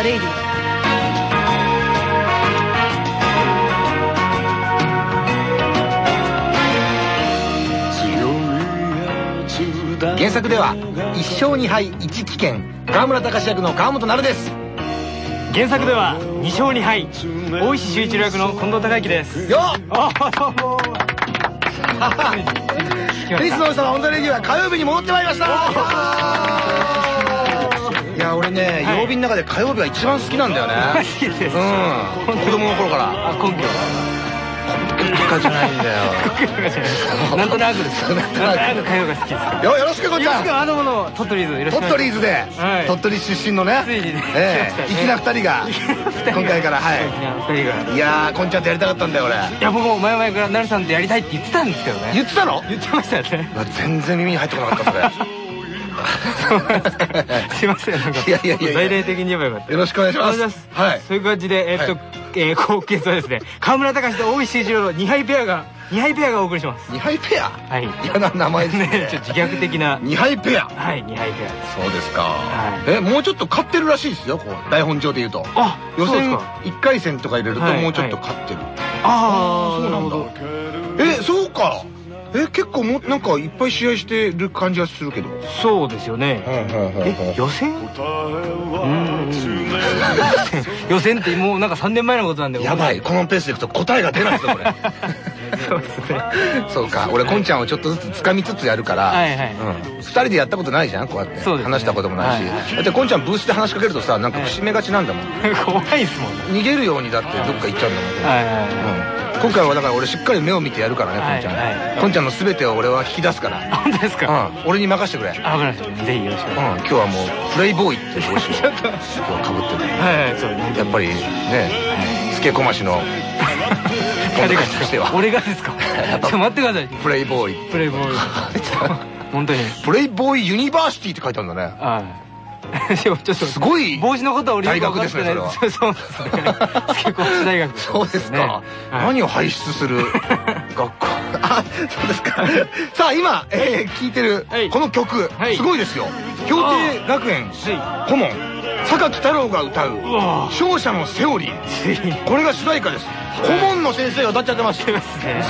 the Radio 原作では1勝2敗1棄権河村隆役の川本成です。原作では2勝2敗大石秀一郎役の近藤孝之です。よっ！あどうもテニスの王子様 on the Radio は火曜日に戻ってまいりました。いや俺ね、はい。曜日の中で火曜日が一番好きなんだよね。うん。子供の頃から。あ根拠とかじゃないんだよ。なんとなくですかなんとなく。火曜が好きですか？よよろしくこっちゃ。んよろしく。あのもの鳥取ズよ。ろしく鳥取図で、はい。鳥取出身のね。ついにね。粋な二人が。今回からはい。いやーこんちゃんとやりたかったんだよ俺。いや僕も前々から成さんとやりたいって言ってたんですけどね。言ってたの？言ってましたよね。全然耳に入ってこなかったそれ すいませんなんかいやいやいや大々的に言えばよかった。よろしくお願いします。はい。そういう感じでえっと、はい。えー、後決はですね。河村隆と大石修一郎の2敗ペアが2敗ペアがお送りします。二杯ペア？はい。嫌な名前ですね。ね ちょっと自虐的な。二杯ペア。はい2敗ペア。そうですか、はえもうちょっと勝ってるらしいですよこう台本上で言うと。あ予選そうですか。1回戦とか入れるとはいもうちょっと勝ってる、ああそうなんだ。ど。えそうかえ結構もなんかいっぱい試合してる感じがするけど。そうですよね。え予選？うん。予選ってもうなんか3年前のことなんで。やばい。このペースでいくと答えが出ないぞこれ。そうですね。そうか。俺こんちゃんをちょっとずつ掴みつつやるから、はいはい。うん、2人でやったことないじゃんこうやって。話したこともないし、はいはいだってこんちゃんブースで話しかけるとさなんか節目がちなんだもん、怖いですもんね。逃げるようにだってどっか行っちゃうんだもん、はいはいはい。うん、今回はだから俺しっかり目を見てやるからねこんちゃん、こんちゃんの全てを俺は引き出すから、あ本当ですか？うん、俺に任せてくれ、うん、あわかりましたぜひよろしく。今日はもうプレイボーイっていう帽子を 今日はかぶってる。はいはいそうね。やっぱりねつけこましのとしては。俺がですか？ちょっと待ってください。プレイボーイ。プレイボーイ。本当に。プレイボーイユニバーシティって書いてあるんだね。はいちょっとすごい帽子のことは俺よく分かってない。大学 そうですね。結構大学 そうですか、はい。何を輩出する学校？あそうですか。さあ今、えー、聴い。てるはい。この曲、はい。すごいですよ。氷定学園は顧問榊太郎が歌ううわ「勝者のセオリー。いついに」これが主題歌です顧問の先生が歌っちゃってますす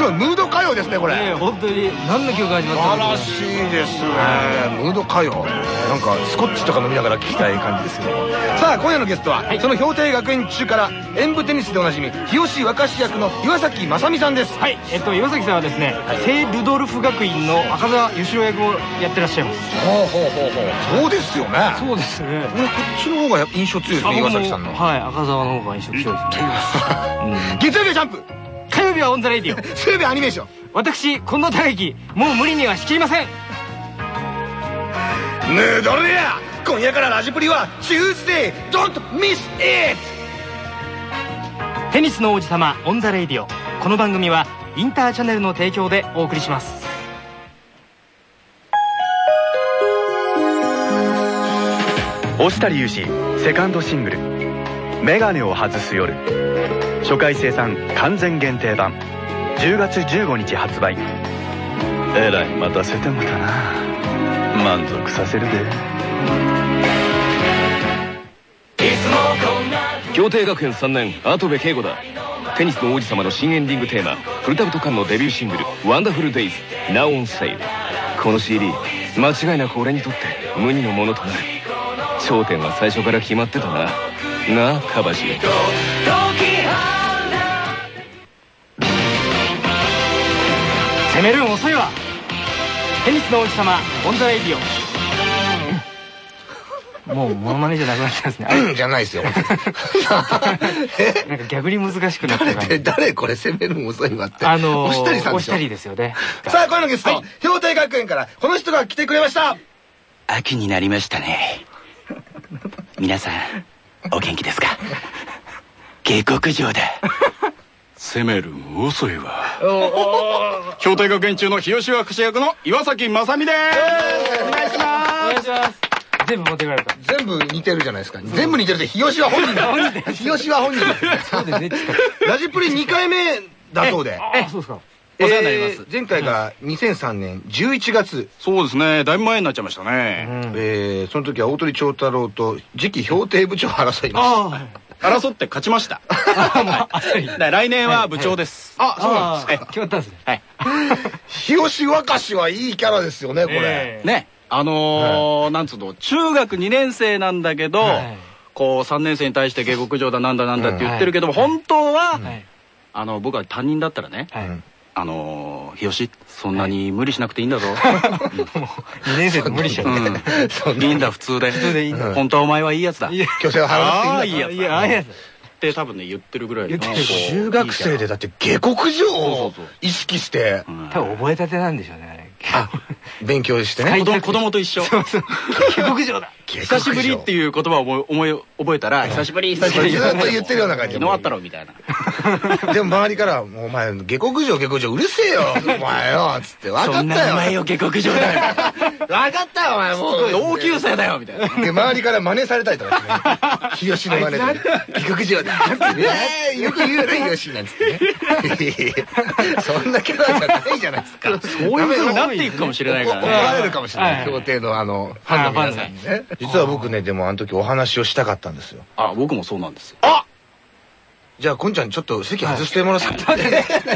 ごいムード歌謡ですねこれ、ね本当に。何の曲が始まった素晴らしいですね。ムード歌謡。なんかスコッチとか飲みながら聴きたい感じですね。さあ今夜のゲストは、その氷帝学園中から演武テニスでおなじみ日吉若志役の岩崎征実さんです。はい。えっと岩崎さんはですね聖ルドルフ学院の赤澤吉朗役をやってらっしゃいます。ほうほうほうほう。そうですよね。そうですね。俺こっちの方が印象強いですね岩崎さんの。はい赤澤の方が印象強いですね。うん月曜日はジャンプ。火曜日は on the Radio。水曜日はアニメーション。私近藤孝之もう無理には仕切りません。ヌードルや。今夜からラジプリは Tuesday Don't miss it テニスの王子様 on the Radio。この番組はインターチャネルの提供でお送りします。忍足侑士セカンドシングル「メガネを外す夜」初回生産完全限定版。10月15日発売。えらい待たせてもたな。満足させるで。協定学園3年跡部圭吾だ。テニスの王子様の新エンディングテーマ。古田とカンのデビューシングル「ワンダフルデイズ Now on sale」この CD 間違いなく俺にとって無二のものとなる。頂点は最初から決まってたな。なあカバシ攻めるん遅いわテニスの王子様 on the Radio もうモノマネじゃなくなっちゃうんですね。うんじゃないですよ。なんか逆に難しくなった感えじ。誰これ攻めるの遅いわって。あのー、忍足さんでしょ？忍足ですよね。さあ今夜のゲスト、はい。氷帝学園からこの人が来てくれました。秋になりましたね。皆さんお元気ですか？下克上だ攻める遅いわ氷定学園中の日吉若志役の岩崎正美です。お願いします。お願いします。全部持ってかれた全部似てるじゃないですか。全部似てるって日吉は本人だ。日吉は本人だそうですね。ラジプリ2回目だそうで。あそうですか。お世話になります。えー前回が2003年11月。そうですね。だいぶ前になっちゃいましたね。えーその時は大鳥長太郎と次期評定部長を争いました。争って勝ちました。来年は部長です。あ、そうなんですか。あ決まったんですね。はい。日吉若しはいいキャラですよね、これ。ええ。ね。あのーなんつうの中学2年生なんだけど、はい。こう3年生に対して下克上だなんだなんだって言ってるけども、本当は、はい。あの僕は担任だったらね、あのー日吉そんなに無理しなくていいんだぞ、2年生と無理しちゃううん、いいんだ普通で。本当はお前はいいやつだ。虚勢を払っていいんだ。やついいうやつて多分ね言ってるぐらい中学生でだって下克上を意識して。うん。多分覚えたてなんでしょうねあ勉強してね。はい子供。と一緒。下克上だ。久しぶりっていう言葉を思い覚えたら久しぶり久しぶりずっと言ってるような感じ昨日あったろみたいな。でも周りから「もうお前下克上下克上うるせえよ。お前よ」つって「分 かったよ」お前よ下克上だよ。分かったよお前もう。同級生だよみたいな。で周りから真似されたりとか日吉の真似で「下克上だ」えーよく言うよね日吉なんつってね。そんなキャラじゃないじゃないですか。そういう風になっていくかもしれないから怒ねられるかもしれない。はい。協定のあのファンの皆さんにね。実は僕ねでもあの時お話をしたかったんですよ。あ僕もそうなんですよじゃあこんちゃんちょっと席外してもらって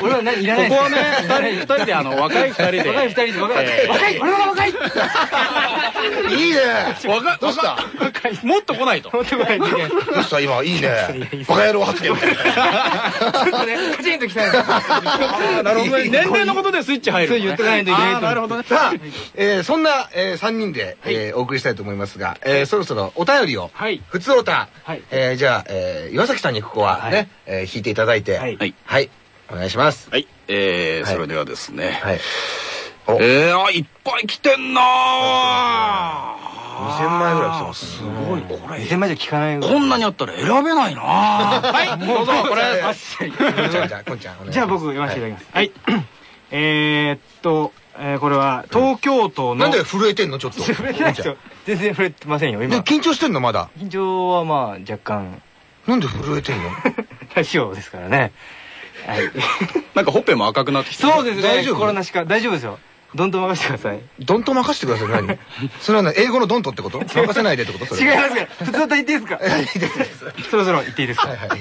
俺は何い。らない。ここはね二人二人であの若い二人で。若い二人で若いえー若い俺は若いいいね。若い。どうしたもっと来ない。と本当若い。人間どうした今い。い。ねバカ野郎発言ちょっとねカチンときたい。ななるほどね年齢のことでスイッチ入るそう言ってかない。とい。けない。なるほどねさあ、えーそんな、え3人で、えーお送りしたい。と思い。ますが、えーそろそろお便りを、はい。普通おた、はい。えーじゃあ、えー岩崎さんにここはね、はいえー弾いていただいて、はい。はい。お願いします。はい。えーはい。それではですね。はい。お、えーあいっぱい来てんな2000枚ぐらい来てます。すごい。これ2000枚じゃ聞かないこんなにあったら選べないな はい。どうぞ。これこんちゃん、じゃあ、こんちゃん、お願いします。じゃあ僕読ませていただきます。はい。えーっとえーこれは東京都のなんで震えてんの？ちょっと。触れてないですよ。全然触れてませんよで今緊張してんの？まだ。緊張はまあ若干。なんで震えてんの？ラジオですからね。はい。なんかほっぺも赤くなってきてそうですね。大丈夫？コロナしか大丈夫ですよ。どんどん任せてください。ドンと任せてください、何？それはね、英語のドンとってこと？任せないでってこと？違います。けど普通と言っていいですか？いいです。そろそろ言っていいですか？はいはい。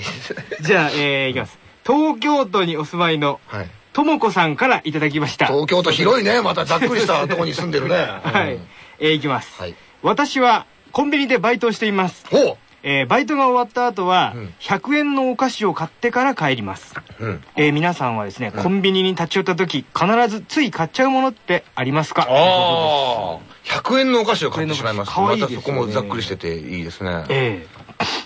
じゃあえーいきます。東京都にお住まいのはい。ともこさんからいただきました。東京都広いね。またざっくりしたとこに住んでるね。はい。えーいきます。はい。私はコンビニでバイトをしています。ほえーバイトが終わった後はうん、100円のお菓子を買ってから帰ります。う。うん。えー皆さんはですね、コンビニに立ち寄った時、必ずつい買っちゃうものってありますか？ああ。100円のお菓子を買ってしまいます。またそこもざっくりしてていいですね。ええ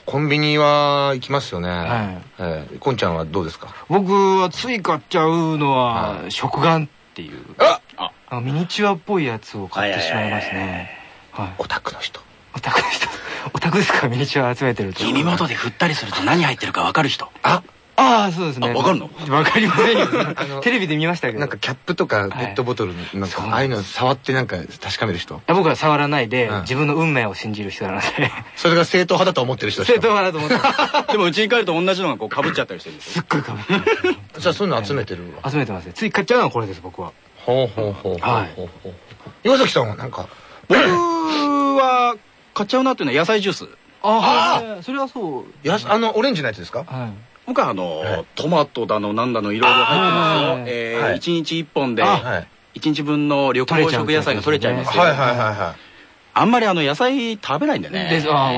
コンビニは行きますよね。はいええこんちゃんはどうですか？僕はつい買っちゃうのは、は食玩っていう、あミニチュアっぽいやつを買ってしまいますね。はい。オタクの人。オタクの人、オタクですか？ミニチュア集めてると。耳元で振ったりすると何入ってるかわかる人？あああ、そうですね。あわかるの？わかりませんよ。テレビで見ましたけど。なんかキャップとかペットボトル、なんかああいうの触ってなんか確かめる人？僕は触らないで、うん自分の運命を信じる人なので、それが正統派だと思ってる人正統派だと思って、でもうちに帰ると同じのがこうかぶっちゃったりしてるんですっごいかぶってじゃあそういうの集めてるわ。集めてますね。つい買っちゃうのはこれです、僕は。ほうほうほうほうほう。岩崎さんはなんか、僕は買っちゃうなっていうのは野菜ジュースああ、それはそう。やすあの、オレンジのやつですか？はい。僕はあの、はいトマトだのなんだのいろいろ入ってますよ。えー、はい1日1本ではい。1日分の緑黄色野菜が取れちゃいますよ。はいはいはいはい。あんまりあの野菜食べないんでね。です、あ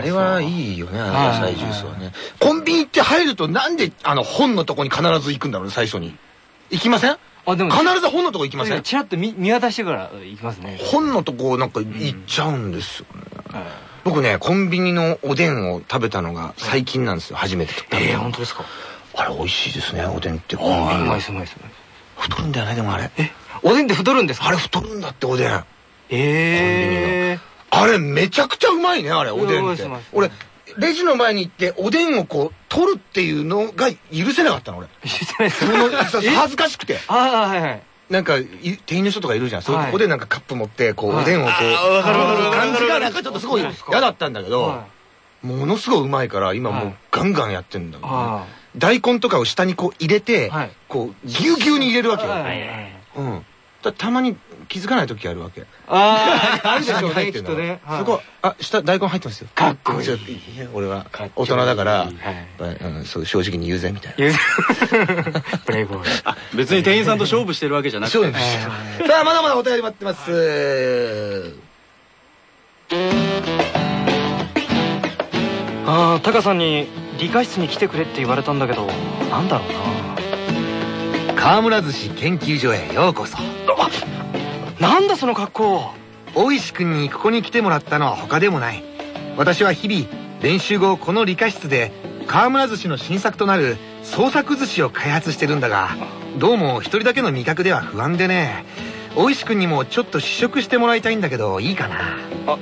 れはいいよね、野菜ジュースはね。コンビニって入るとなんであの本のとこに必ず行くんだろうね、最初に。行きません？あ、でも、必ず本のとこ行きません？チラッと見見渡してから行きますね。本のとこなんか行っちゃうんですよね。はい僕ね、コンビニのおでんを食べたのが最近なんですよ、初めてええ、本当ですか？あれ美味しいですね、おでんってコンビニのうまいです、うまいです。太るんだよね、でもあれ。え、おでんって太るんですか？あれ太るんだって、おでん。ええ。あれめちゃくちゃうまいね、あれ、おでんって。俺、レジの前に行って、おでんをこう、取るっていうのが許せなかったの、俺。してないですその 恥ずかしくて。ああ、はいはい。なんか、い店員の人とかいるじゃん。そはい。ここでなんかカップ持って、こう、はい。おでんをこう、感じがなんかちょっとすごい嫌だったんだけど、はものすごいうまいから、今もうはい。ガンガンやってんだ大根とかを下にこう入れて、はい。こうぎゅうぎゅうに入れるわけよ、うん。だたまに気づかない時あるわけ。ああ、あるでしょうね、下に入ってるのきっとね。はい。そこあ下大根入ってますよ。かっこいい。ちょっとや俺は大人だから、はい。うんそう正直に言うぜみたいな。言うプレイボール。別に店員さんと勝負してるわけじゃなくて。そうです。さあまだまだお便り待ってます、ああ、タカさんに理科室に来てくれって言われたんだけど、なんだろう河村寿司研究所へようこそな。なんだその格好。大石くんにここに来てもらったのは他でもない。私は日々練習後この理科室で河村寿司の新作となる創作寿司を開発してるんだがどうも一人だけの味覚では不安でね。大石くんにもちょっと試食してもらいたいんだけどいいかな？あ、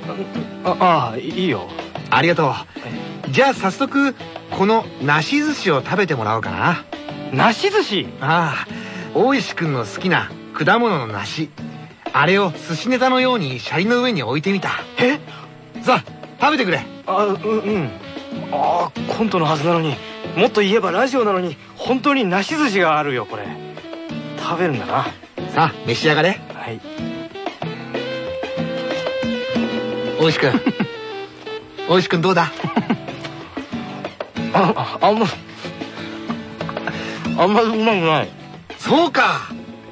あ、ああ、いいよ。ありがとう。じゃあ早速この梨寿司を食べてもらおうかな。梨寿司？ああ大石くんの好きな果物の梨あれを寿司ネタのようにシャリの上に置いてみたえ？さあ食べてくれあ、うん、うん。ああ、コントのはずなのに、もっと言えばラジオなのに、本当に梨寿司があるよ、これ。食べるんだな。さあ召し上がれはい。大石くん 大石くんどうだ？あ、あんま、あんまりうまくない。そうか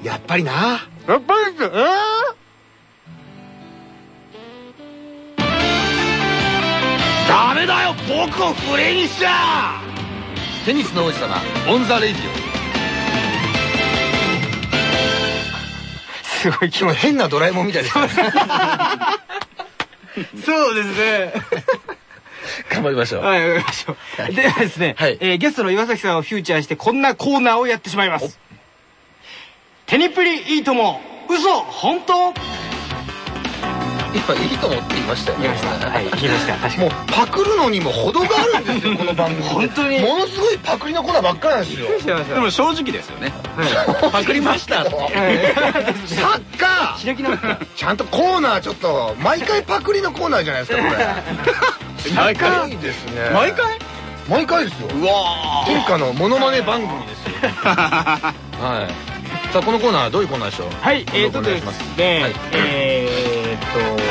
やっぱりなやっぱりって、えダメだよ僕をフレにしちゃテニスの王子様 on the Radioすごい気オ持ちいい。変なドラえもんみたいですね そうですね。頑張りましょうはい、わかりましょう。ではですね、はいえーゲストの岩崎さんをフューチャーしてこんなコーナーをやってしまいます。テニプリいいとも、嘘、本当？今いいと思って言いましたよね。言いました。はい、言いました。確かに。もうパクるのにも程があるんですよ この番組。本当に。ものすごいパクリのコーナーばっかりなんですよ。してましたでも正直ですよね。パクりましたとサッカー。開き直った。ちゃんとコーナーちょっと毎回パクリのコーナーじゃないですかこれ。毎回？いいですね。毎回毎回ですよ。うわ天下のモノマネ番組ですよ。はい。さあこのコーナーはどういうコーナーでしょう？はい、えーとですすね、はい。えーっと、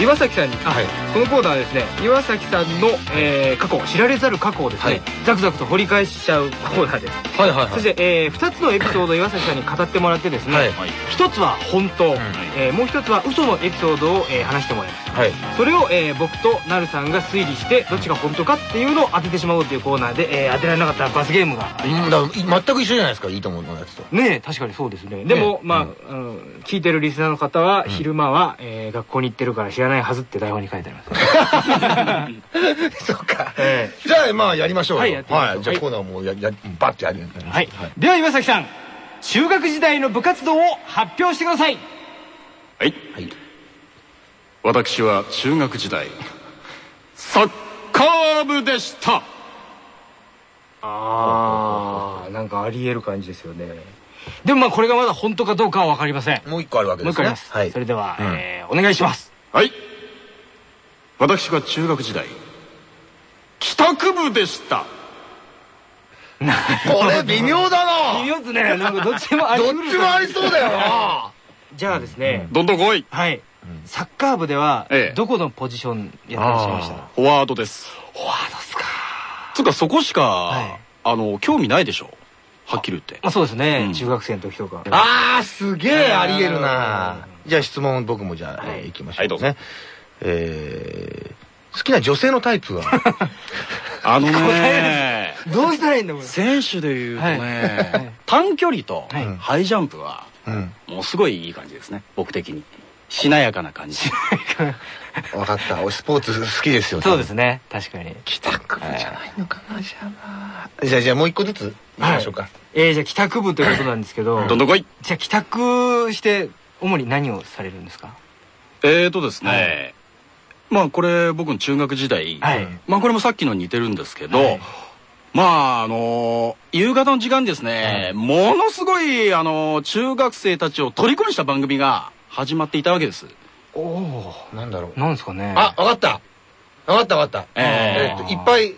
岩崎さんに、はい。このコーナーはですね、岩崎さんの、えー過去、知られざる過去をですね、はい。ザクザクと掘り返しちゃうコーナーです。はいはいそして、え2つのエピソードを岩崎さんに語ってもらってですね、はい。1つは本当、えーもう1つは嘘のエピソードを、えー話してもらいます。はい。それを、えー僕となるさんが推理して、どっちが本当かっていうのを当ててしまおうというコーナーで、えー当てられなかったら罰ゲームが。ありますうんだから全く一緒じゃないですかいいと思うのやつとねえ確かにそうですね。でも、ねまあ、うん。聞いてるリスナーの方は、昼間は、えー学校に行ってるから知らないはずって台本に書いてあります そうか。えじゃあまあやりましょうよ。はいじゃあコーナーもうややバッてやるよはい、では岩崎さん。中学時代の部活動を発表してください。はい。はい。私は中学時代サッカー部でした。ああなんかありえる感じですよね。でもまあこれがまだ本当かどうかは分かりません。もう一個あるわけもうですね。一個あります、はい。それでは、うんえーお願いします。はい私が中学時代帰宅部でした。これ微妙だな。微妙ですね。なんかどっちもありどっちもありそうだよな。じゃあですね、どんどん来い。はい、サッカー部では、ええ。どこのポジションやってらっしゃいました？あフォワードです。フォワードっすか。つうかそこしか、はい。あの興味ないでしょ？はっきり言って。まあそうですね、うん。中学生の時とか。あーすげえありえるな。じゃあ質問僕もじゃあ、はい。えーいきましょうはいどうぞ。ねえー好きな女性のタイプは？あのね。どうしたらいいんだこれ選手でいうとね、はい。はい。短距離とはい。ハイジャンプはうん。もうすごいいい感じですね。僕的に。しなやかな感じ。分かった。俺スポーツ好きですよ。そうですね。確かに。帰宅部じゃないのかなじゃあ。なじゃあじゃあもう一個ずつ。いきましょうか、えー、じゃあ帰宅部ということなんですけど。どんどん来い。じゃあ帰宅して主に何をされるんですか？えーとですね、まあこれ僕の中学時代、はい。まあこれもさっきのに似てるんですけど、はい。まああの夕方の時間ですね、ものすごいあの中学生たちを虜にした番組が始まっていたわけです。おおなんだろう。なんですかね。あ分かった。分かった分かった。ええーっといっぱい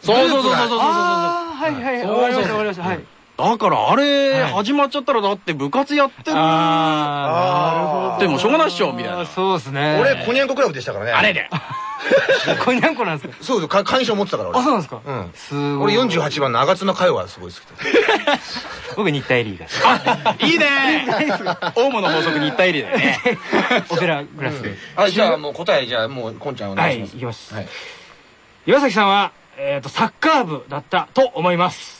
そうそうそうそうそうそうグループがあはいはいそう。わかりましたわかりました。はいだからあれはい。始まっちゃったらだって部活やってる。あーなるほどでもしょうがないっしょみたいな。あーそうですね。俺コニャンコクラブでしたからねあれで。これ何個 なんですか？そうそうか会員証持ってたから俺。あそうなんですか？うん。すごい。俺48番の吾妻佳代はすごい好きだ 僕日体リーガー。いいね。オウムの法則に一体入りだよね。オペラグラスであじゃあもう答えじゃあもうこんちゃんおはい願いします。いきます。はい岩崎さんはえっとサッカー部だったと思います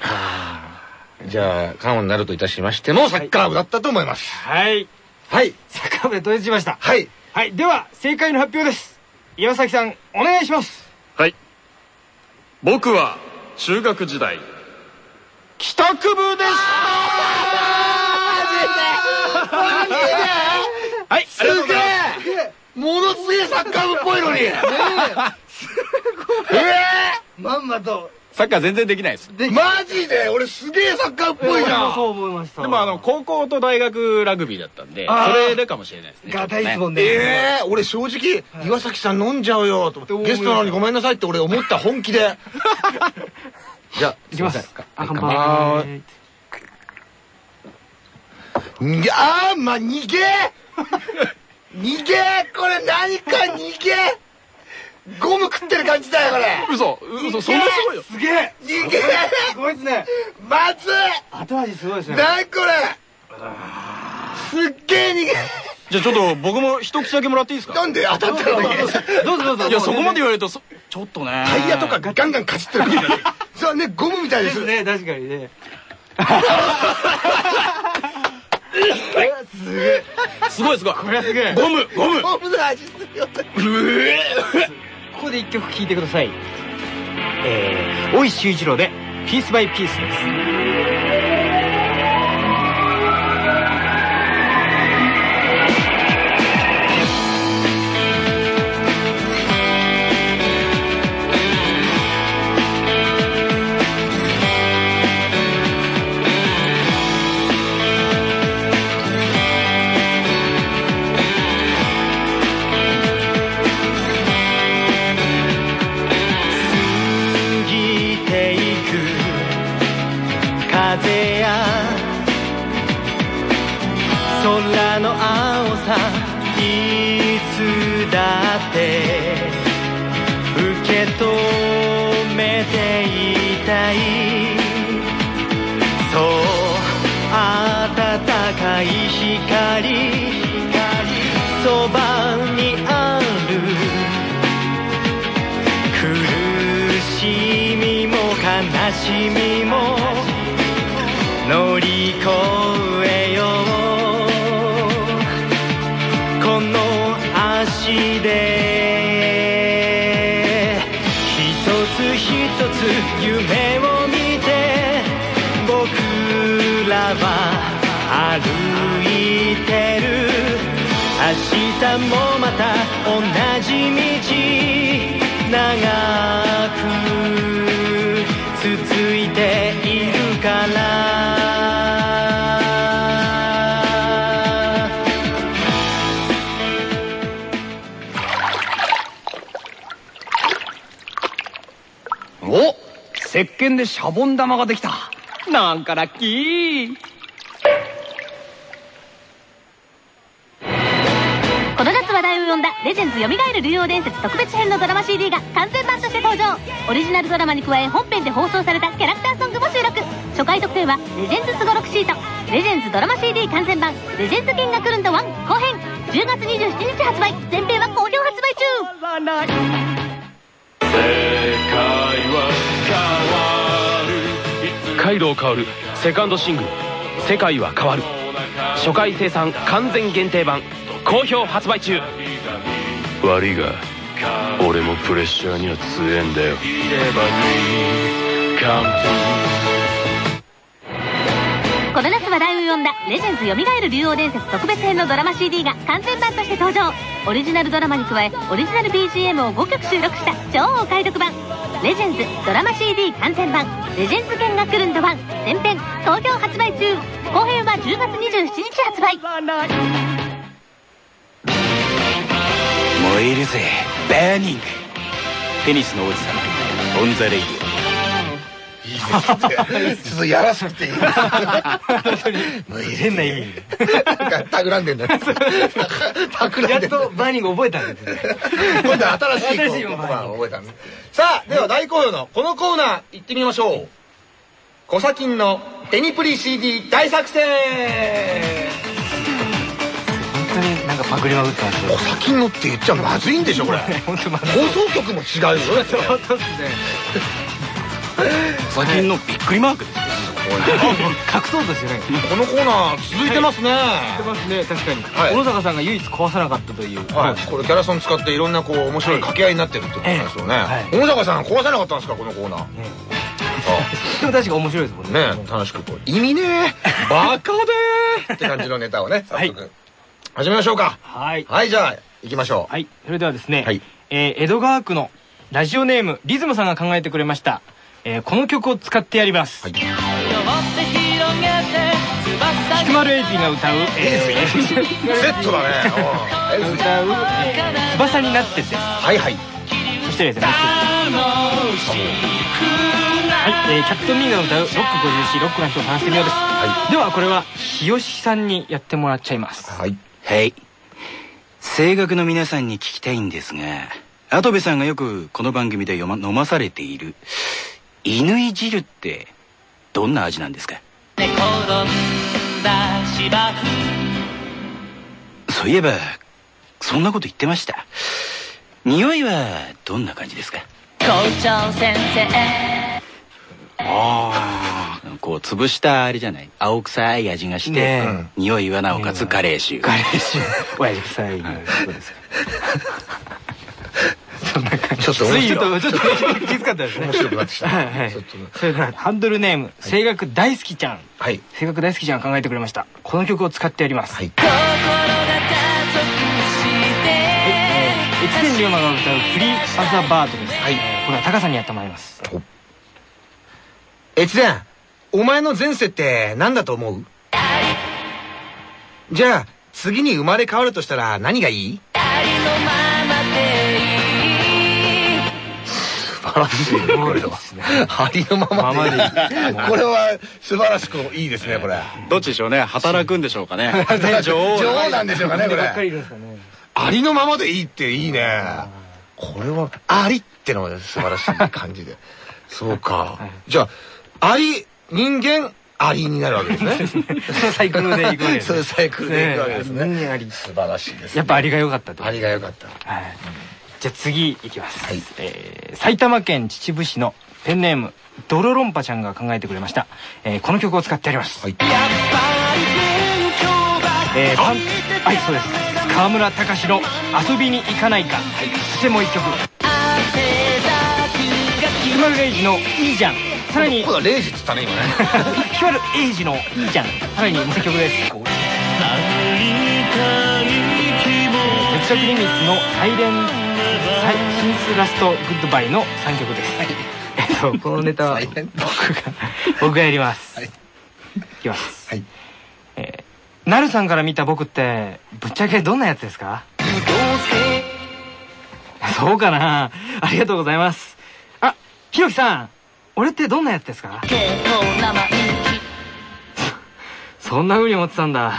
じゃあカモになるといたしましてもサッカー部だったと思います。はい。はい。サッカー部で統一しました。はい。はい。では正解の発表です。岩崎さんお願いします。はい。僕は中学時代帰宅部でした。はい。ありがとうございます。ものすげえサッカー部っぽいのに。えまんまとサッカー全然できないです。えマジで？俺すげえサッカーっぽいじゃんそう思いました。でもあの高校と大学ラグビーだったんでそれでかもしれないですね。ガタイズボンね。でええ俺正直岩崎さん飲んじゃうよと思ってゲストなのにごめんなさいって俺思った本気で。じゃあいきます。乾あ杯。ーいやーまあ逃げ。逃げ？これ何か逃げ？ゴム食ってる感じだよこれ。嘘。嘘そんなすごいよすげえ。逃げすごいですね。まずい後味すごいですね。何これ。すっげえ逃げ。じゃあちょっと僕も一口だけもらっていいですか？なんで当たったの？にどうぞどうぞ。いやそこまで言われるとそちょっとね。タイヤとかガンガンかじってるそうねゴムみたいでですすね確かにね。すごいすごい。これはすげえ。ゴムゴム。ゴムの味するよここで一曲聴いてください。えー、大石修一郎で「ピースバイピース」です。だ日もまた同じ道長く続いているから。お石鹸でシャボン玉ができた。なんかラッキー。だレジェンズ蘇る竜王伝説特別編のドラマ CD が完全版として登場オリジナルドラマに加え本編で放送されたキャラクターソングも収録初回特典はレジェンズすごろくシートレジェンズドラマ CD 完全版。レジェンズ剣が来るんだ1後編10月27日発売全編は好評発売中カイドウ薫セカンドシングル「世界は変わる」初回生産完全限定版。好評発売中。悪いが俺もプレッシャーには強えんだよ。この夏話題を呼んだレジェンズ蘇る竜王伝説特別編のドラマ CD が完全版として登場。オリジナルドラマに加えオリジナル BGM を5曲収録した超お買い得版。レジェンズドラマ CD 完全版。レジェンズ剣が来るんだ1全編好評発売中。後編は10月27日発売。燃えるぜ Burning テニスの王子様 on the Radio いいですね。ちょっとやらしくていい。変な意味で。なんか、たくらんでんだよ。たくらんでんだよ。 Burning 覚えたんですね。今度は新しい新しい言葉言葉を覚えたんです。さあ、では大好評のこのコーナー行ってみましょう。コサキンのテニプリ CD 大作戦本当になんかパクりまくってますコサキンのって言っちゃまずいんでしょ、これ。放送局も違うよね。本当ですね。最近のびっくりマークですよ隠そうとしてない。このコーナー続いてますね。やってますね、確かに。はい小野坂さんが唯一壊さなかったという。はい、これキャラソン使っていろんなこう面白い掛け合いになってるってことなんですよね。はい小野坂さん壊さなかったんですかこのコーナー。でも確か面白いですもんね。ね楽しくこう意味ねーバカでーって感じのネタをね早速、始めましょうか。はい。はいじゃあ行きましょう。はい。それではですね、はい。えー江戸川区のラジオネームリズムさんが考えてくれました。えーこの曲を使ってやります。はい。菊丸エイジが歌う、えー、セットだね。うん歌う、えー。翼になってです。はいはい。そしてですね、はい、えー、キャプテンミー。が歌うロック 54C ロックな人を探してみようです。はではこれは日吉さんにやってもらっちゃいます。はい。はい声楽の皆さんに聞きたいんですが跡部さんがよくこの番組で読ま飲まされている犬い汁ってどんな味なんですか？そういえばそんなこと言ってました。匂いはどんな感じですか？校長先生ああこう潰したあれじゃない？青臭い味がして、ね匂いはなおかつカレー臭ガレージ親父臭い そうですよそんな感じちょっと面ちょとちょっときつかったですね。面白くなってきた。はいそれではハンドルネーム声楽大好きちゃん。はい。声楽大好きちゃんが考えてくれました。この曲を使ってやります。はい。越前龍馬が歌うフリーアザバードです。はい。えーこれは高さんにやってもらいます。越前、お前の前世って何だと思う？じゃあ、次に生まれ変わるとしたら何がいい？素晴らしいね、これは。ありのままでいい。これは素晴らしくいいですね、これ。どっちでしょうね？働くんでしょうかね？女王女王なんでしょうかね、これ。ありのままでいいっていいね。これは、ありってのが素晴らしい感じで。そうか。じゃあ、あり、人間、ありになるわけですね。そのサイクルでいくわけですそういうサイクルでいくわけですね。ねあり。素晴らしいです、ね。やっぱありが良かったと。ありが良かった。はい。じゃあ次いきます、はい。えー埼玉県秩父市のペンネームドロロンパちゃんが考えてくれました、えーこの曲を使ってやります、はい。えーパンはいそうです。川村隆の「遊びに行かないか」とても一曲。菊丸レイジの「いいじゃん」さらに。ここだ、0時っつったね、今ね。菊丸エイジの「いいじゃん」さらにも曲です。哲学リミッツの「サイレンシンスラストグッドバイ」の3曲です、えっとこのネタは僕が僕がやります、はい。いきます。はい。えー、なるさんから見た僕ってぶっちゃけどんなやつですか？そうかな。ありがとうございます。あひろきさん俺ってどんなやつですか？そんな風に思ってたんだ。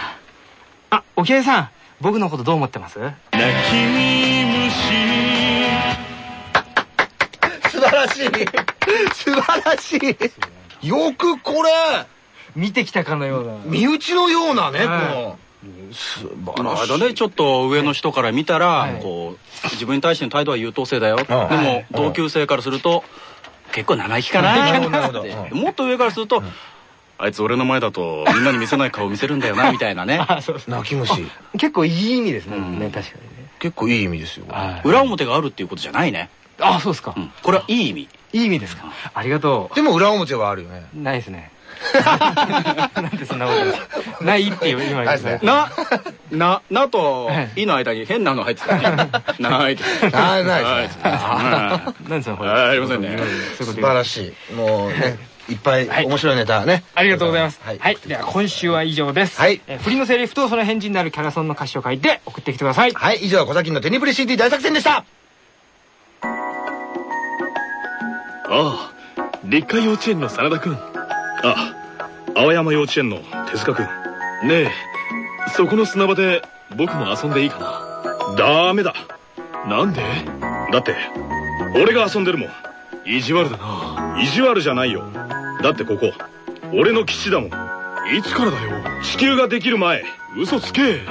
あ沖合さん僕のことどう思ってます？素晴らしい。素晴らしい。よくこれ、見てきたかのような。身内のようなね、こはい。の。素晴らしい。あれだねちょっと上の人から見たら、はい。こう自分に対しての態度は優等生だよ、でうんも同級生からすると結構生意気かな。もっと上からすると、あいつ俺の前だとみんなに見せない顔見せるんだよなみたいなね。泣き虫。結構いい意味ですね、うん。ね確かにね。結構いい意味ですよ。はい。裏表があるっていうことじゃないね、あそうですか、うん、これはいい意味。いい意味ですか。ありがとでも裏表はあるよね。うないですねなんでそんなことないっていう今言うんですねな、な、なとはい、いの間に変なの入ってた ね。ないです。ないないですなんでそのいありませんね。素晴らしい。もうね、いっぱいはい面白いネタね。ありがとうございます。ははいい。では今週は以上です。はいえー振りのセリフとその返事になるキャラソンの歌詞を書いて送ってきてください。はい、以上、小崎のテニプリ CD 大作戦でしたああ立海幼稚園の真田君あ青山幼稚園の手塚君ねえそこの砂場で僕も遊んでいいかな？ダメだ。なんで？だって俺が遊んでるもん。意地悪だな。意地悪じゃないよ。だってここ俺の基地だもん。いつからだよ？地球ができる前嘘つけ。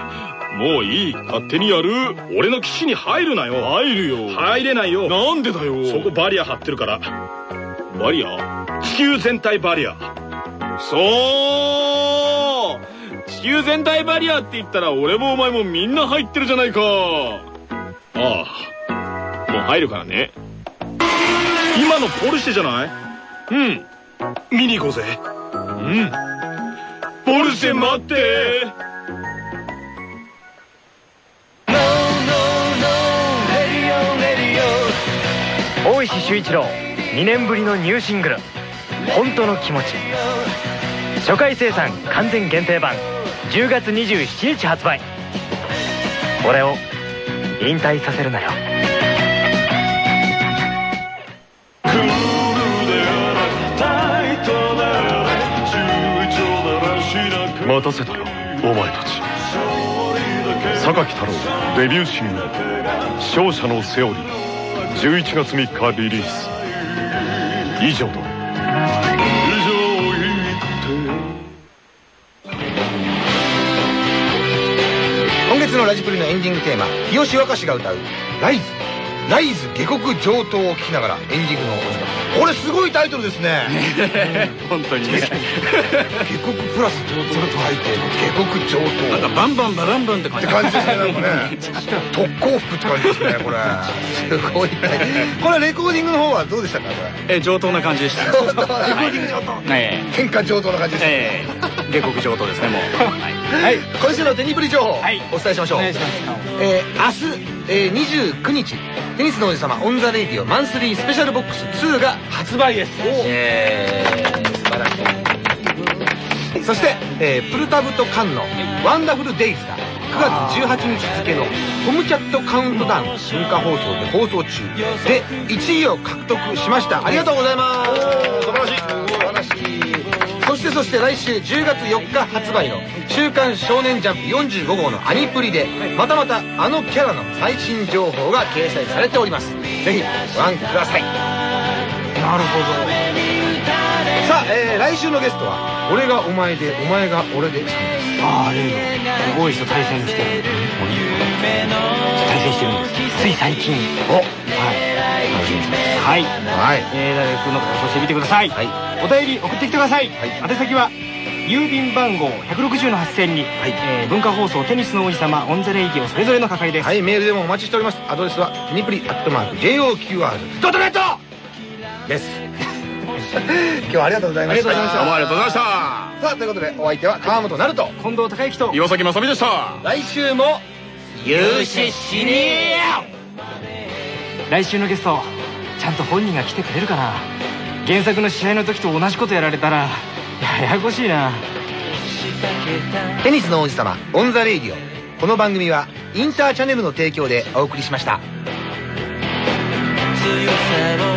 もういい。勝手にやる。俺の基地に入るなよ。入るよ。入れないよ。なんでだよ？そこバリア張ってるからバリア？地球全体バリア。そう。地球全体バリアって言ったら俺もお前もみんな入ってるじゃないか。ああ。もう入るからね。今のポルシェじゃない？うん。見に行こうぜ。うん。ポルシェ待って。大石修一郎2年ぶりのニューシングル「本当の気持ち」初回生産完全限定版10月27日発売。俺を引退させるなよ。待たせたよお前たち。榊太郎デビューシングル「勝者のセオリー」11月3日リリース以上だ今月のラジプリのエンディングテーマ日吉若志が歌う「ライズ」「ライズ下克上等」を聴きながらエンディングのお時間。これすごいタイトルですね。本当にね。下克プラス上等と書いて下克上等。なんかバンバンバランバンって感じ。ですねなんかね。特攻服って感じですねこれ。すごいこれレコーディングの方はどうでしたかこれ？え上等な感じでした。上等レコーディング上等え喧嘩上等な感じですね。ええ。下克上等ですねもうはい、今週のテニプリ情報、はいお伝えしましょう。お願いしますえー明日、えー、29日、テニスの王子様 on the Radio Monthly Special Box 2が発売です。えー、素晴らしい。そして、えープルタブとカンのワンダフルデイズが9月18日付のコムチャットカウントダウン文化放送で放送中で1位を獲得しました。ありがとうございます。素晴らしい。そしてそして来週10月4日発売の「週刊少年ジャンプ」45号のアニプリでまたまたあのキャラの最新情報が掲載されております。ぜひご覧ください。なるほど。さあ、えー来週のゲストは「俺がお前でお前が俺で」さんです。ああ例の大石と対戦してる。対戦してるんです。つい最近。おはいはい。はい。えー、誰かの方そしてみてください、はい。お便り送ってきてください、はい。宛先は郵便番号160の8000に、えー文化放送テニスの王子様 on the Radio それぞれの係です、はいメールでもお待ちしております。アドレスはテニプリアットマーク JOQR ドットネット。です。今日はありがとうございました。ありがとうございました。どうもありがとうございました。さあということでお相手は川本成と。近藤孝之と。岩崎征実でした。来週も勇士死に来週のゲストちゃんと本人が来てくれるかな？原作の試合の時と同じことやられたらややこしいな。テニスの王子様 on the Radio。この番組はインターチャネルの提供でお送りしました。強さを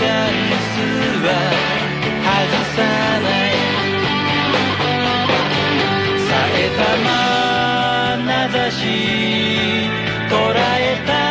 チャンスは外さない冴えた眼差し捉えた